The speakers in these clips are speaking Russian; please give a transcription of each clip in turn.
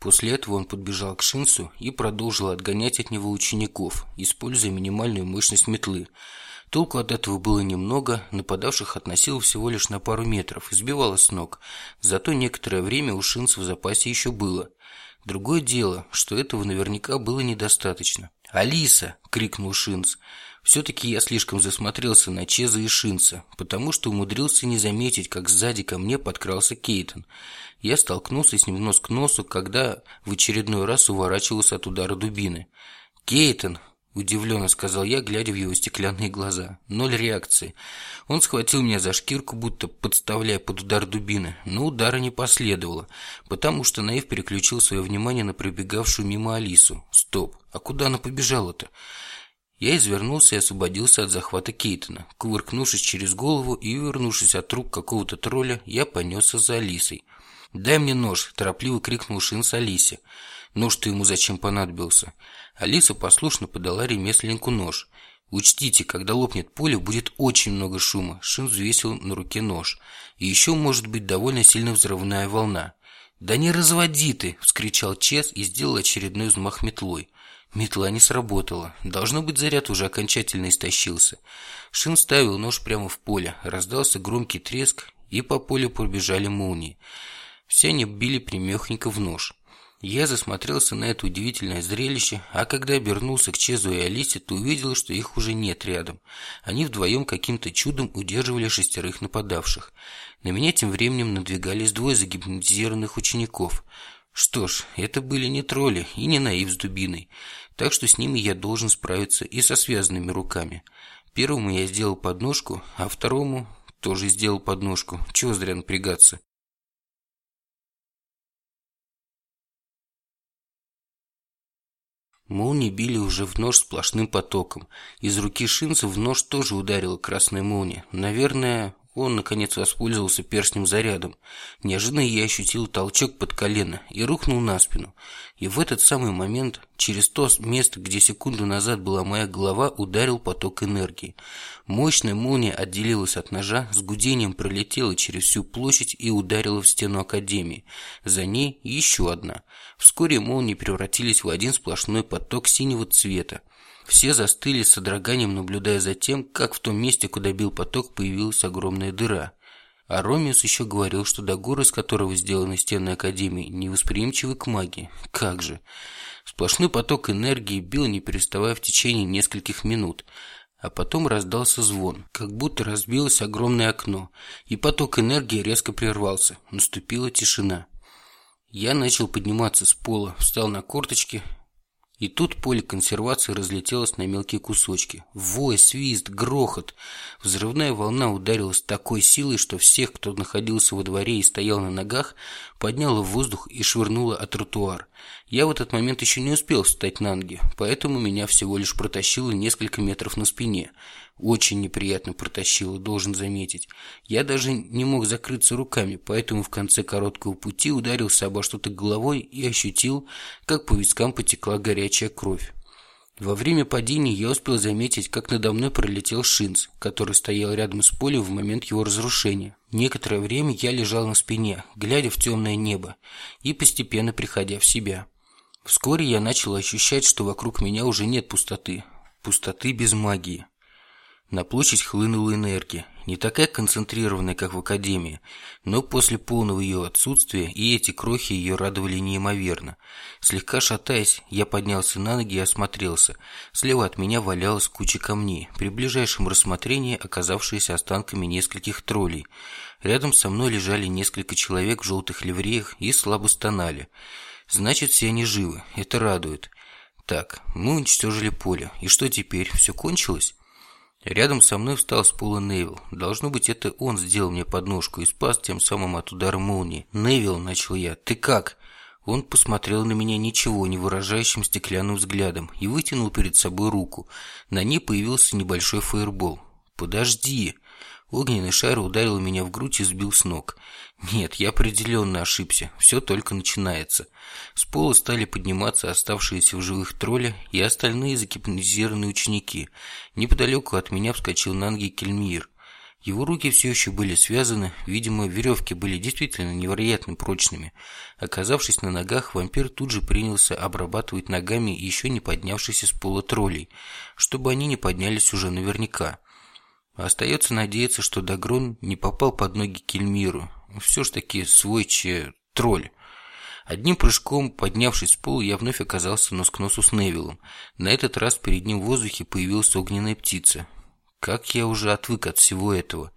После этого он подбежал к Шинсу и продолжил отгонять от него учеников, используя минимальную мощность метлы. Толку от этого было немного, нападавших относил всего лишь на пару метров, избивало с ног. Зато некоторое время у Шинса в запасе еще было. Другое дело, что этого наверняка было недостаточно. «Алиса!» – крикнул Шинс. Все-таки я слишком засмотрелся на Чеза и Шинса, потому что умудрился не заметить, как сзади ко мне подкрался Кейтон. Я столкнулся с ним нос к носу, когда в очередной раз уворачивался от удара дубины. «Кейтон!» – удивленно сказал я, глядя в его стеклянные глаза. Ноль реакции. Он схватил меня за шкирку, будто подставляя под удар дубины, но удара не последовало, потому что Наив переключил свое внимание на пробегавшую мимо Алису. Стоп, а куда она побежала-то? Я извернулся и освободился от захвата Кейтона. Кувыркнувшись через голову и увернувшись от рук какого-то тролля, я понесся за Алисой. «Дай мне нож!» – торопливо крикнул Шинс Алисе. Нож-то ему зачем понадобился? Алиса послушно подала ремесленнику нож. Учтите, когда лопнет поле, будет очень много шума. Шин взвесил на руке нож. И еще может быть довольно сильно взрывная волна. «Да не разводи ты!» – вскричал Чес и сделал очередной взмах метлой. Метла не сработала. Должно быть, заряд уже окончательно истощился. Шин ставил нож прямо в поле. Раздался громкий треск, и по полю пробежали молнии. Все они били примехненько в нож. Я засмотрелся на это удивительное зрелище, а когда обернулся к Чезу и Алисе, то увидел, что их уже нет рядом. Они вдвоем каким-то чудом удерживали шестерых нападавших. На меня тем временем надвигались двое загипнотизированных учеников. Что ж, это были не тролли и не наив с дубиной, так что с ними я должен справиться и со связанными руками. Первому я сделал подножку, а второму тоже сделал подножку. Чего зря напрягаться. Молнии били уже в нож сплошным потоком. Из руки Шинца в нож тоже ударила красная молния. Наверное, он, наконец, воспользовался перстнем зарядом. Неожиданно я ощутил толчок под колено и рухнул на спину. И в этот самый момент, через то место, где секунду назад была моя голова, ударил поток энергии. Мощная молния отделилась от ножа, с гудением пролетела через всю площадь и ударила в стену Академии. За ней еще одна. Вскоре молнии превратились в один сплошной поток синего цвета. Все застыли с содроганием, наблюдая за тем, как в том месте, куда бил поток, появилась огромная дыра. А Ромеус еще говорил, что Дагор, из которого сделаны стены Академии, невосприимчивы к магии. Как же! Сплошной поток энергии бил, не переставая в течение нескольких минут. А потом раздался звон, как будто разбилось огромное окно, и поток энергии резко прервался. Наступила тишина. Я начал подниматься с пола, встал на корточки и тут поле консервации разлетелось на мелкие кусочки. Вой, свист, грохот. Взрывная волна ударила с такой силой, что всех, кто находился во дворе и стоял на ногах, подняла в воздух и швырнула от тротуар. Я в этот момент еще не успел встать на ноги, поэтому меня всего лишь протащило несколько метров на спине. Очень неприятно протащило, должен заметить. Я даже не мог закрыться руками, поэтому в конце короткого пути ударился обо что-то головой и ощутил, как по вискам потекла горячая кровь. Во время падения я успел заметить, как надо мной пролетел Шинц, который стоял рядом с полем в момент его разрушения. Некоторое время я лежал на спине, глядя в темное небо и постепенно приходя в себя. Вскоре я начал ощущать, что вокруг меня уже нет пустоты. Пустоты без магии. На площадь хлынула энергия, не такая концентрированная, как в Академии, но после полного ее отсутствия и эти крохи ее радовали неимоверно. Слегка шатаясь, я поднялся на ноги и осмотрелся. Слева от меня валялась куча камней, при ближайшем рассмотрении оказавшиеся останками нескольких троллей. Рядом со мной лежали несколько человек в желтых ливреях и слабо стонали. Значит, все они живы, это радует. Так, мы уничтожили поле, и что теперь, все кончилось? Рядом со мной встал с пола Невил. Должно быть, это он сделал мне подножку и спас тем самым от удара молнии. «Невил», — начал я, — «ты как?» Он посмотрел на меня ничего не выражающим стеклянным взглядом и вытянул перед собой руку. На ней появился небольшой фаербол. «Подожди!» Огненный шар ударил меня в грудь и сбил с ног. Нет, я определенно ошибся. Все только начинается. С пола стали подниматься оставшиеся в живых тролли и остальные загипнотизированные ученики. Неподалеку от меня вскочил на ноги Кельмир. Его руки все еще были связаны, видимо, веревки были действительно невероятно прочными. Оказавшись на ногах, вампир тут же принялся обрабатывать ногами еще не поднявшихся с пола троллей, чтобы они не поднялись уже наверняка. Остается надеяться, что Дагрон не попал под ноги Кельмиру. Все ж таки свой че тролль. Одним прыжком, поднявшись с пола, я вновь оказался нос к носу с Невилом. На этот раз перед ним в воздухе появилась огненная птица. Как я уже отвык от всего этого.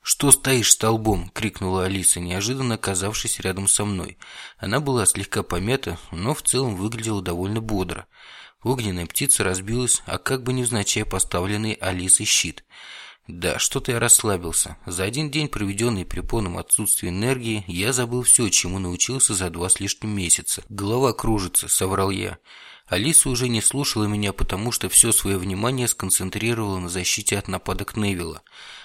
«Что стоишь столбом?» – крикнула Алиса, неожиданно оказавшись рядом со мной. Она была слегка помята, но в целом выглядела довольно бодро. Огненная птица разбилась, а как бы невзначай поставленный Алисой щит. Да, что-то я расслабился. За один день, проведенный при полном отсутствии энергии, я забыл все, чему научился за два с лишним месяца. Голова кружится, соврал я. Алиса уже не слушала меня, потому что все свое внимание сконцентрировала на защите от нападок Невилла.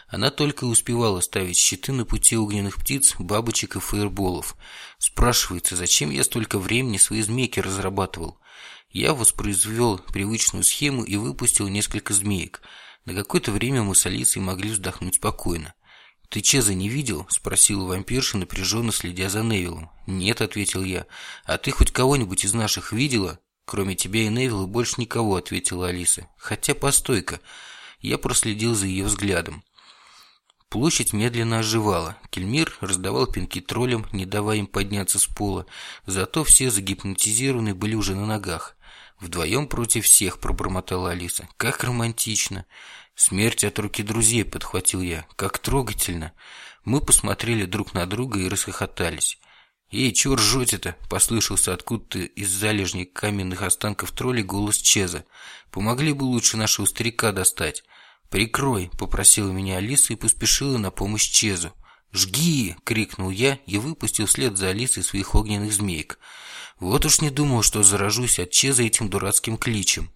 Она только успевала ставить щиты на пути огненных птиц, бабочек и фаерболов. Спрашивается, зачем я столько времени свои змейки разрабатывал? Я воспроизвел привычную схему и выпустил несколько змеек. На какое-то время мы с Алисой могли вздохнуть спокойно. «Ты Чеза не видел?» – спросила вампирша, напряженно следя за Невиллом. «Нет», – ответил я. «А ты хоть кого-нибудь из наших видела?» «Кроме тебя и Невилла больше никого», — ответила Алиса. «Хотя, постой-ка». Я проследил за ее взглядом. Площадь медленно оживала. Кельмир раздавал пинки троллям, не давая им подняться с пола. Зато все загипнотизированы были уже на ногах. «Вдвоем против всех», — пробормотала Алиса. «Как романтично!» «Смерть от руки друзей», — подхватил я. «Как трогательно!» Мы посмотрели друг на друга и расхохотались. «Эй, чё ржёте-то?» – послышался откуда-то из залежней каменных останков троллей голос Чеза. «Помогли бы лучше нашего старика достать». «Прикрой!» – попросила меня Алиса и поспешила на помощь Чезу. «Жги!» – крикнул я и выпустил вслед за Алисой своих огненных змеек. Вот уж не думал, что заражусь от Чеза этим дурацким кличем.